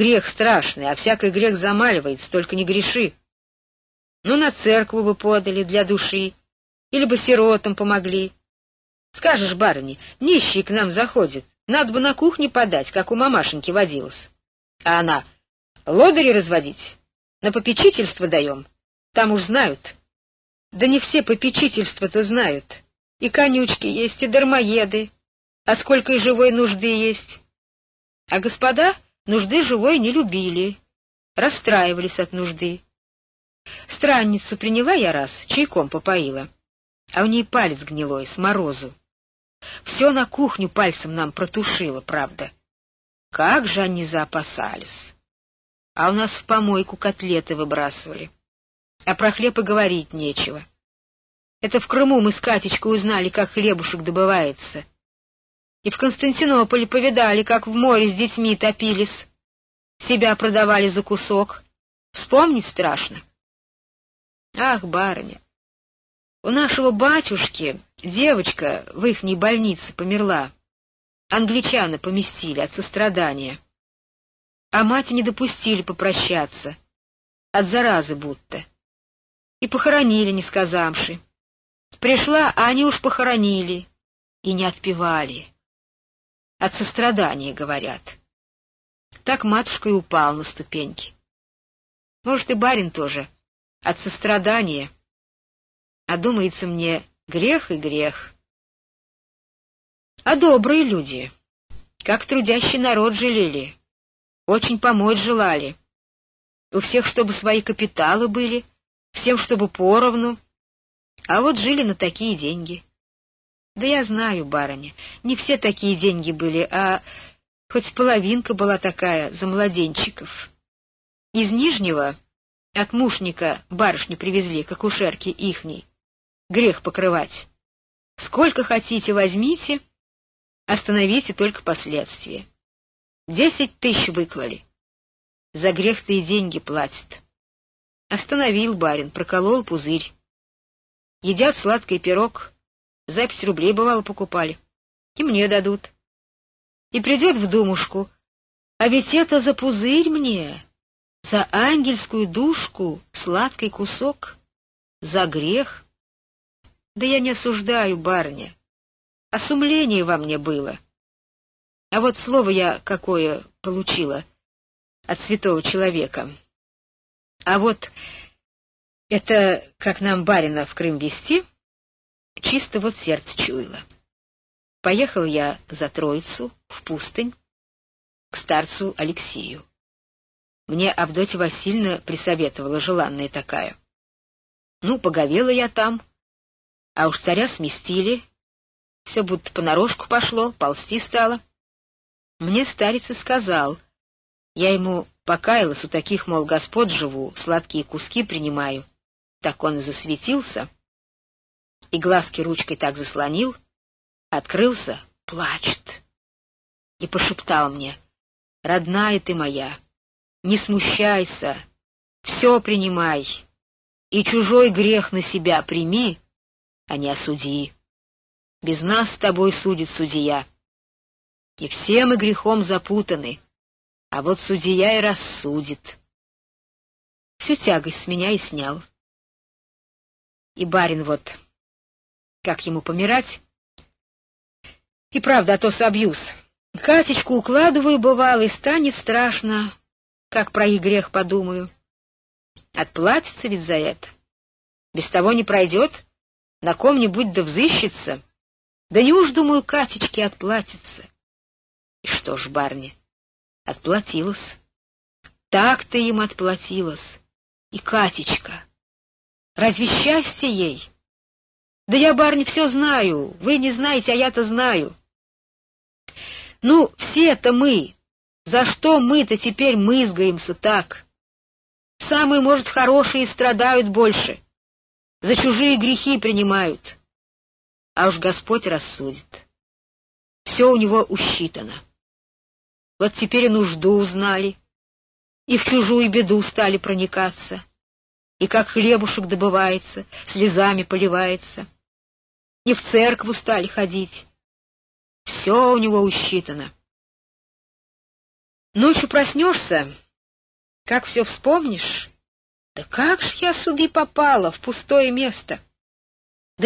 грех страшный, а всякий грех замаливается, только не греши. Ну, на церкву бы подали для души, или бы сиротам помогли. Скажешь, барыне, нищий к нам заходит, надо бы на кухне подать, как у мамашеньки водилось. А она, лодыри разводить, на попечительство даем, там уж знают. Да не все попечительства-то знают. И конючки есть, и дармоеды, а сколько и живой нужды есть. А господа нужды живой не любили, расстраивались от нужды. Странницу приняла я раз, чайком попоила, а у ней палец гнилой, с морозу. Все на кухню пальцем нам протушило, правда. Как же они заопасались! А у нас в помойку котлеты выбрасывали. А про хлеб и говорить нечего. Это в Крыму мы с Катечкой узнали, как хлебушек добывается. И в Константинополе повидали, как в море с детьми топились. Себя продавали за кусок. Вспомнить страшно. Ах, барыня, у нашего батюшки девочка в ихней больнице померла. Англичаны поместили от сострадания. А мать не допустили попрощаться. От заразы будто. И похоронили, не сказавши. Пришла, а они уж похоронили. И не отпевали. От сострадания, говорят. Так матушка и упал на ступеньки. Может, и барин тоже. От сострадания. А думается мне, грех и грех. А добрые люди, как трудящий народ жалели, очень помочь желали. У всех, чтобы свои капиталы были, всем, чтобы поровну. А вот жили на такие деньги. Да я знаю, барыня, не все такие деньги были, а хоть половинка была такая за младенчиков. Из Нижнего от мушника барышню привезли к акушерке ихней. Грех покрывать. Сколько хотите, возьмите, остановите только последствия. Десять тысяч выклали. За грех-то и деньги платят. Остановил барин, проколол пузырь. Едят сладкий пирог, за пять рублей, бывало, покупали. И мне дадут. И придет в думушку, а ведь это за пузырь мне, за ангельскую душку сладкий кусок, за грех. Да я не осуждаю, барыня, а во мне было. А вот слово я какое получила от святого человека. А вот это, как нам барина в Крым вести, чисто вот сердце чуяло. Поехал я за Троицу, в пустынь, к старцу Алексею. Мне Авдотья Васильевна присоветовала, желанная такая. Ну, поговела я там, а уж царя сместили, все будто понарошку пошло, ползти стало. Мне старец и сказал, я ему покаялась, у таких, мол, господ живу, сладкие куски принимаю. Так он засветился — и глазки ручкой так заслонил, открылся, плачет. И пошептал мне, «Родная ты моя, не смущайся, все принимай, и чужой грех на себя прими, а не осуди. Без нас с тобой судит судья. И все мы грехом запутаны, а вот судья и рассудит». Всю тягость с меня и снял. И барин вот как ему помирать? И правда, а то собьюсь. Катечку укладываю, бывало, и станет страшно, как про грех подумаю. Отплатится ведь за это. Без того не пройдет, на ком-нибудь да взыщется. Да не уж, думаю, Катечке отплатится. И что ж, барни, отплатилась. Так-то им отплатилась. И Катечка. Разве счастье ей? Да я, барни, все знаю. Вы не знаете, а я-то знаю. Ну, все-то мы. За что мы-то теперь мызгаемся так? Самые, может, хорошие страдают больше. За чужие грехи принимают. А уж Господь рассудит. Все у него усчитано. Вот теперь и нужду узнали, и в чужую беду стали проникаться, и как хлебушек добывается, слезами поливается и в церкву стали ходить. Все у него усчитано. Ночью проснешься, как все вспомнишь. Да как ж я сюда попала, в пустое место?